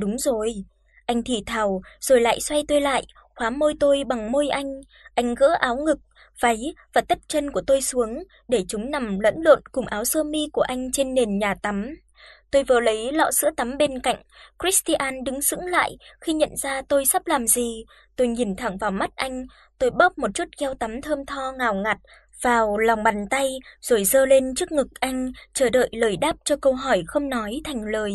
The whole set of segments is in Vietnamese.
Đúng rồi. Anh thì thào rồi lại xoay tôi lại, khóa môi tôi bằng môi anh. Anh gỡ áo ngực, váy và tất chân của tôi xuống để chúng nằm lẫn lộn cùng áo sơ mi của anh trên nền nhà tắm. Tôi vừa lấy lọ sữa tắm bên cạnh, Christian đứng sững lại khi nhận ra tôi sắp làm gì. Tôi nhìn thẳng vào mắt anh, tôi bóp một chút keo tắm thơm tho ngào ngạt vào lòng bàn tay rồi giơ lên trước ngực anh, chờ đợi lời đáp cho câu hỏi không nói thành lời.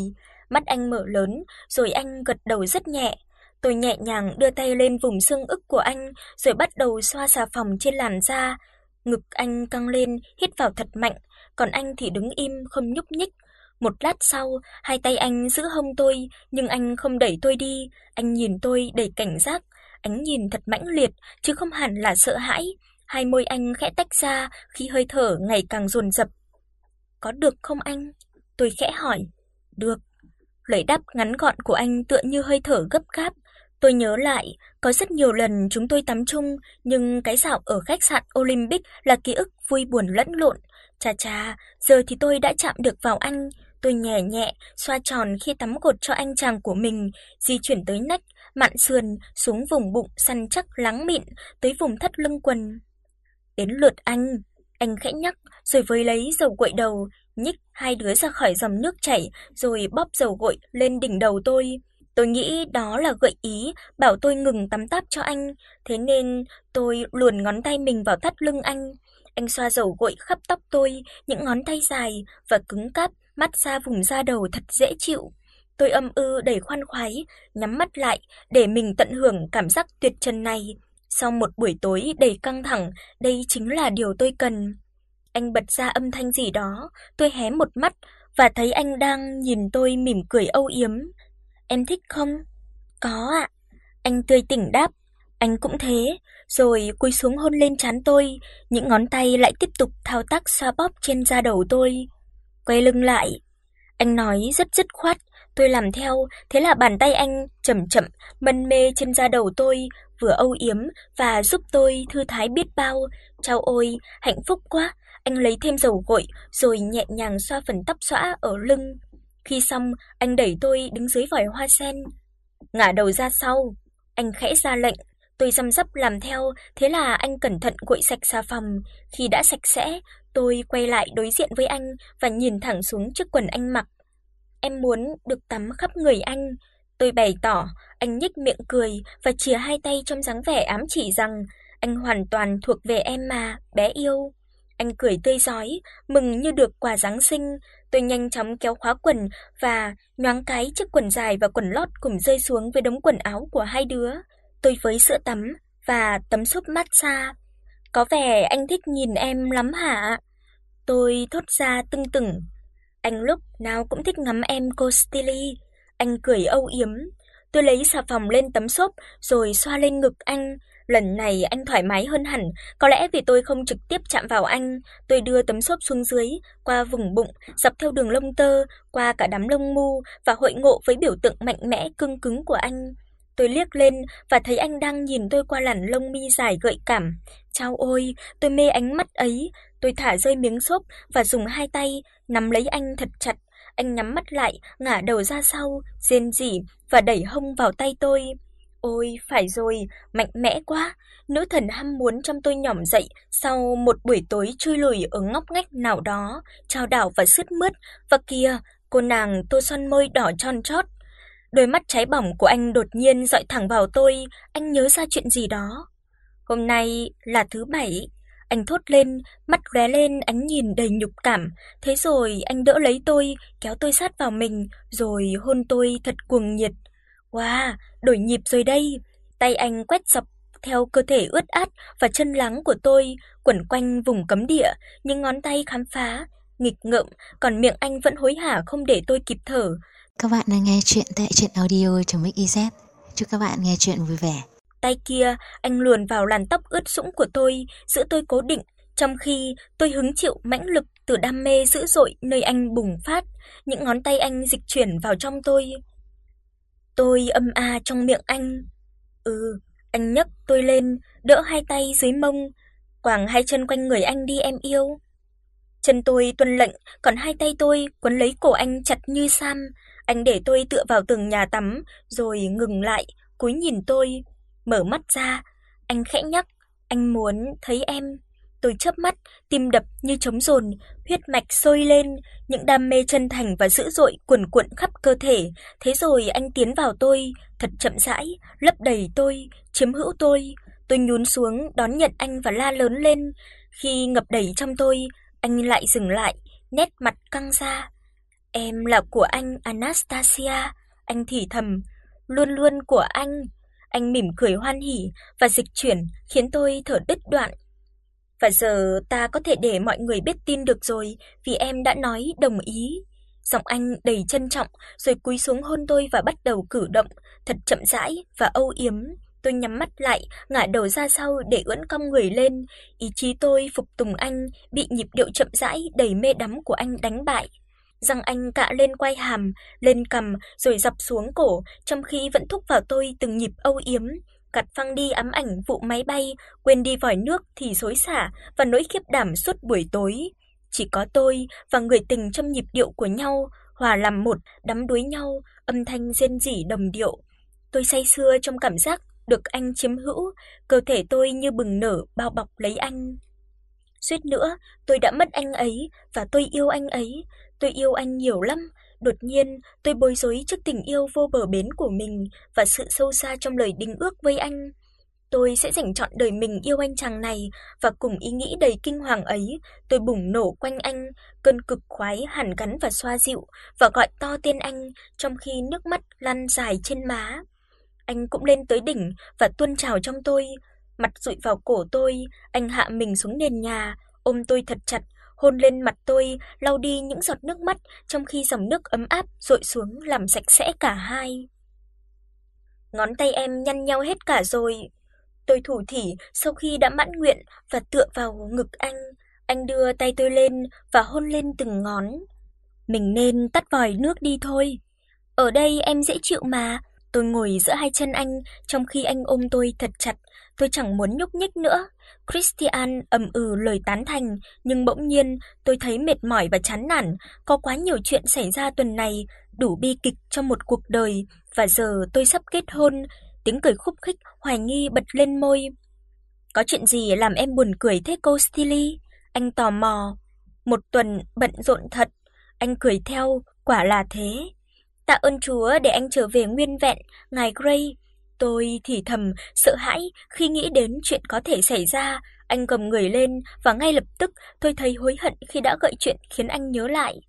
Mắt anh mở lớn, rồi anh gật đầu rất nhẹ. Tôi nhẹ nhàng đưa tay lên vùng xương ức của anh, rồi bắt đầu xoa xà phòng trên làn da. Ngực anh căng lên, hít vào thật mạnh, còn anh thì đứng im không nhúc nhích. Một lát sau, hai tay anh giữ hông tôi, nhưng anh không đẩy tôi đi, anh nhìn tôi đầy cảnh giác, ánh nhìn thật mãnh liệt chứ không hẳn là sợ hãi. Hai môi anh khẽ tách ra khi hơi thở ngày càng dồn dập. "Có được không anh?" Tôi khẽ hỏi. "Được." Lời đáp ngắn gọn của anh tựa như hơi thở gấp gáp. Tôi nhớ lại, có rất nhiều lần chúng tôi tắm chung, nhưng cái dạo ở khách sạn Olympic là ký ức vui buồn lẫn lộn. Chà chà, giờ thì tôi đã chạm được vào anh, tôi nhẹ nhẹ xoa tròn khi tắm gột cho anh chàng của mình, di chuyển tới nách, mạn sườn, xuống vùng bụng săn chắc lắng mịn, tới vùng thắt lưng quần. Đến lượt anh, anh khẽ nhắc, rồi với lấy dầu gội đầu, nhích hai đứa ra khỏi dòng nước chảy, rồi bóp dầu gội lên đỉnh đầu tôi. Tôi nghĩ đó là gợi ý bảo tôi ngừng tắm táp cho anh, thế nên tôi luồn ngón tay mình vào thắt lưng anh. Anh xoa dầu gội khắp tóc tôi, những ngón tay dài và cứng cáp mát xa vùng da đầu thật dễ chịu. Tôi âm ư đầy khoan khoái, nhắm mắt lại để mình tận hưởng cảm giác tuyệt trần này. Sau một buổi tối đầy căng thẳng, đây chính là điều tôi cần. Anh bật ra âm thanh gì đó, tôi hé một mắt và thấy anh đang nhìn tôi mỉm cười âu yếm. "Em thích không?" "Có ạ." Anh tươi tỉnh đáp. Anh cũng thế, rồi cúi xuống hôn lên trán tôi, những ngón tay lại tiếp tục thao tác xoa bóp trên da đầu tôi. Quay lưng lại, anh nói rất dứt khoát, tôi làm theo, thế là bàn tay anh chậm chậm mân mê trên da đầu tôi, vừa âu yếm và giúp tôi thư thái biết bao. Chao ôi, hạnh phúc quá. Anh lấy thêm dầu gội rồi nhẹ nhàng xoa phần tóc xõa ở lưng. Khi xong, anh đẩy tôi đứng dưới vòi hoa sen, ngả đầu ra sau. Anh khẽ ra lệnh, tôi răm rắp làm theo, thế là anh cẩn thận gội sạch xà phòng. Khi đã sạch sẽ, tôi quay lại đối diện với anh và nhìn thẳng xuống chiếc quần anh mặc. Em muốn được tắm khắp người anh. Tôi bày tỏ, anh nhếch miệng cười và chìa hai tay trong dáng vẻ ám chỉ rằng anh hoàn toàn thuộc về em mà, bé yêu. Anh cười tươi rói, mừng như được quà giáng sinh. Tôi nhanh chóng kéo khóa quần và nhoáng cái chiếc quần dài và quần lót cùng rơi xuống với đống quần áo của hai đứa. Tôi với sữa tắm và tấm xốp massage. Có vẻ anh thích nhìn em lắm hả? Tôi thốt ra tưng tửng. Anh lúc nào cũng thích ngắm em cô Stilly. Anh cười âu yếm. Tôi lấy xà phòng lên tấm xốp rồi xoa lên ngực anh. Lần này anh thoải mái hơn hẳn, có lẽ vì tôi không trực tiếp chạm vào anh, tôi đưa tấm xốp xuống dưới, qua vùng bụng, dọc theo đường lông tơ, qua cả đám lông mu và hội ngộ với biểu tượng mạnh mẽ cứng cứng của anh. Tôi liếc lên và thấy anh đang nhìn tôi qua làn lông mi dài gợi cảm. Chao ôi, tôi mê ánh mắt ấy, tôi thả rơi miếng xốp và dùng hai tay nắm lấy anh thật chặt. Anh nhắm mắt lại, ngả đầu ra sau, rên rỉ và đẩy hông vào tay tôi. Ôi, phải rồi, mạnh mẽ quá. Nữ thần ham muốn trong tôi nhỏm dậy sau một buổi tối chui lùi ở ngóc ngách nào đó, trao đảo và sướt mướt. Và kìa, cô nàng tô son môi đỏ tròn trót. Đôi mắt cháy bỏng của anh đột nhiên dọi thẳng vào tôi, anh nhớ ra chuyện gì đó. Hôm nay là thứ bảy, anh thốt lên, mắt lóe lên ánh nhìn đầy nhục cảm, thế rồi anh đỡ lấy tôi, kéo tôi sát vào mình, rồi hôn tôi thật cuồng nhiệt. Wow, đổi nhịp rồi đây. Tay anh quét dọc theo cơ thể ướt át và chân lắng của tôi, quẩn quanh vùng cấm địa, những ngón tay khám phá, nghịch ngợm, còn miệng anh vẫn hối hả không để tôi kịp thở. Các bạn đang nghe chuyện tại truyện audio.mix.iz. Chúc các bạn nghe chuyện vui vẻ. Tay kia, anh luồn vào làn tóc ướt sũng của tôi, giữ tôi cố định, trong khi tôi hứng chịu mãnh lực từ đam mê dữ dội nơi anh bùng phát, những ngón tay anh dịch chuyển vào trong tôi. Tôi âm a trong miệng anh. Ừ, anh nhấc tôi lên, đỡ hai tay dưới mông, quàng hai chân quanh người anh đi em yêu. Chân tôi tuân lệnh, còn hai tay tôi quấn lấy cổ anh chặt như sam. Anh để tôi tựa vào tường nhà tắm rồi ngừng lại, cúi nhìn tôi, mở mắt ra, anh khẽ nhắc, anh muốn thấy em. Tôi chớp mắt, tim đập như trống dồn, huyết mạch sôi lên, những đam mê chân thành và dữ dội cuồn cuộn khắp cơ thể. Thế rồi anh tiến vào tôi, thật chậm rãi, lấp đầy tôi, chiếm hữu tôi. Tôi nhún xuống đón nhận anh và la lớn lên. Khi ngập đầy trong tôi, anh lại dừng lại, nét mặt căng ra. Em là của anh Anastasia, anh thì thầm, luôn luôn của anh. Anh mỉm cười hoan hỉ và dịch chuyển khiến tôi thở đứt đoạn. Và giờ ta có thể để mọi người biết tin được rồi, vì em đã nói đồng ý. Giọng anh đầy trân trọng rồi cúi xuống hôn tôi và bắt đầu cử động, thật chậm rãi và âu yếm. Tôi nhắm mắt lại, ngả đầu ra sau để ưỡn cong người lên, ý chí tôi phục tùng anh, bị nhịp điệu chậm rãi đầy mê đắm của anh đánh bại. Răng anh cạ lên quai hàm, lên cằm rồi dập xuống cổ, trong khi vẫn thúc vào tôi từng nhịp âu yếm, cắt phăng đi ám ảnh vụ máy bay, quên đi vòi nước thì xối xả và nỗi khiếp đảm suốt buổi tối. Chỉ có tôi và người tình trong nhịp điệu của nhau, hòa làm một, đắm đuối nhau, âm thanh rên rỉ đồng điệu. Tôi say sưa trong cảm giác được anh chiếm hữu, cơ thể tôi như bừng nở bao bọc lấy anh. Suýt nữa, tôi đã mất anh ấy và tôi yêu anh ấy, tôi yêu anh nhiều lắm. Đột nhiên, tôi bối rối trước tình yêu vô bờ bến của mình và sự sâu xa trong lời đính ước với anh. Tôi sẽ dành trọn đời mình yêu anh chàng này và cùng ý nghĩ đầy kinh hoàng ấy, tôi bùng nổ quanh anh, cơn cực khoái hằn gắn và xoa dịu và gọi to tên anh trong khi nước mắt lăn dài trên má. Anh cũng lên tới đỉnh và tuôn trào trong tôi, mặt dụi vào cổ tôi, anh hạ mình xuống nền nhà, ôm tôi thật chặt, hôn lên mặt tôi, lau đi những giọt nước mắt trong khi dòng nước ấm áp dội xuống làm sạch sẽ cả hai. Ngón tay em nhăn nhau hết cả rồi. Tôi thủ thỉ sau khi đã mãn nguyện và tựa vào ngực anh, anh đưa tay tôi lên và hôn lên từng ngón. Mình nên tắt vòi nước đi thôi. Ở đây em dễ chịu mà, Tôi ngồi giữa hai chân anh trong khi anh ôm tôi thật chặt, tôi chẳng muốn nhúc nhích nữa. Christian ầm ừ lời tán thành, nhưng bỗng nhiên tôi thấy mệt mỏi và chán nản, có quá nhiều chuyện xảy ra tuần này, đủ bi kịch cho một cuộc đời và giờ tôi sắp kết hôn. Tiếng cười khúc khích hoài nghi bật lên môi. Có chuyện gì làm em buồn cười thế cô Stilly? Anh tò mò. Một tuần bận rộn thật. Anh cười theo, quả là thế. Tạ ơn Chúa để anh trở về nguyên vẹn, ngài Gray. Tôi thì thầm sợ hãi khi nghĩ đến chuyện có thể xảy ra, anh cầm người lên và ngay lập tức tôi thấy hối hận khi đã gợi chuyện khiến anh nhớ lại.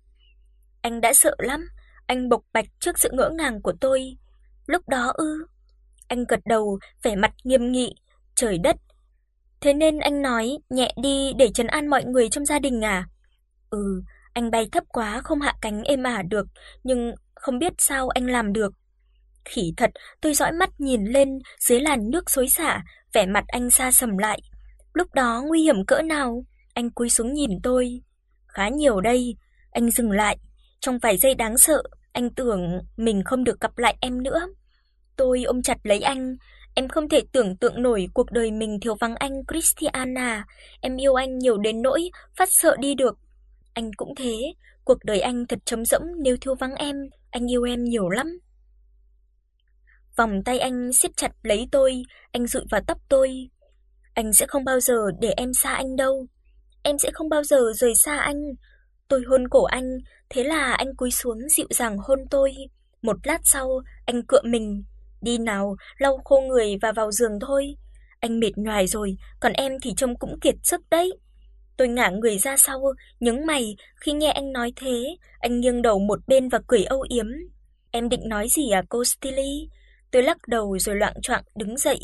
Anh đã sợ lắm, anh bộc bạch trước sự ngỡ ngàng của tôi. Lúc đó ư? Anh gật đầu, vẻ mặt nghiêm nghị, trời đất. Thế nên anh nói nhẹ đi để trấn an mọi người trong gia đình à? Ừ, anh bay thấp quá không hạ cánh êm ả được, nhưng không biết sao anh làm được. Khỉ thật, tôi dõi mắt nhìn lên dưới làn nước xối xả, vẻ mặt anh xa sầm lại. Lúc đó nguy hiểm cỡ nào? Anh cúi xuống nhìn tôi. Khá nhiều đây. Anh dừng lại, trong vài giây đáng sợ, anh tưởng mình không được gặp lại em nữa. Tôi ôm chặt lấy anh, em không thể tưởng tượng nổi cuộc đời mình thiếu vắng anh Christiana, em yêu anh nhiều đến nỗi phát sợ đi được. Anh cũng thế, cuộc đời anh thật trống rỗng nếu thiếu vắng em, anh yêu em nhiều lắm. Vòng tay anh siết chặt lấy tôi, anh dụi vào tóc tôi. Anh sẽ không bao giờ để em xa anh đâu. Em sẽ không bao giờ rời xa anh. Tôi hôn cổ anh, thế là anh cúi xuống dịu dàng hôn tôi. Một lát sau, anh cựa mình, "Đi nào, lau khô người và vào giường thôi. Anh mệt nhoài rồi, còn em thì trông cũng kiệt sức đấy." Tôi ngả người ra sau, nhướng mày khi nghe anh nói thế, anh nghiêng đầu một bên và cười âu yếm. "Em định nói gì à cô Stilly?" Tôi lắc đầu rồi loạng choạng đứng dậy.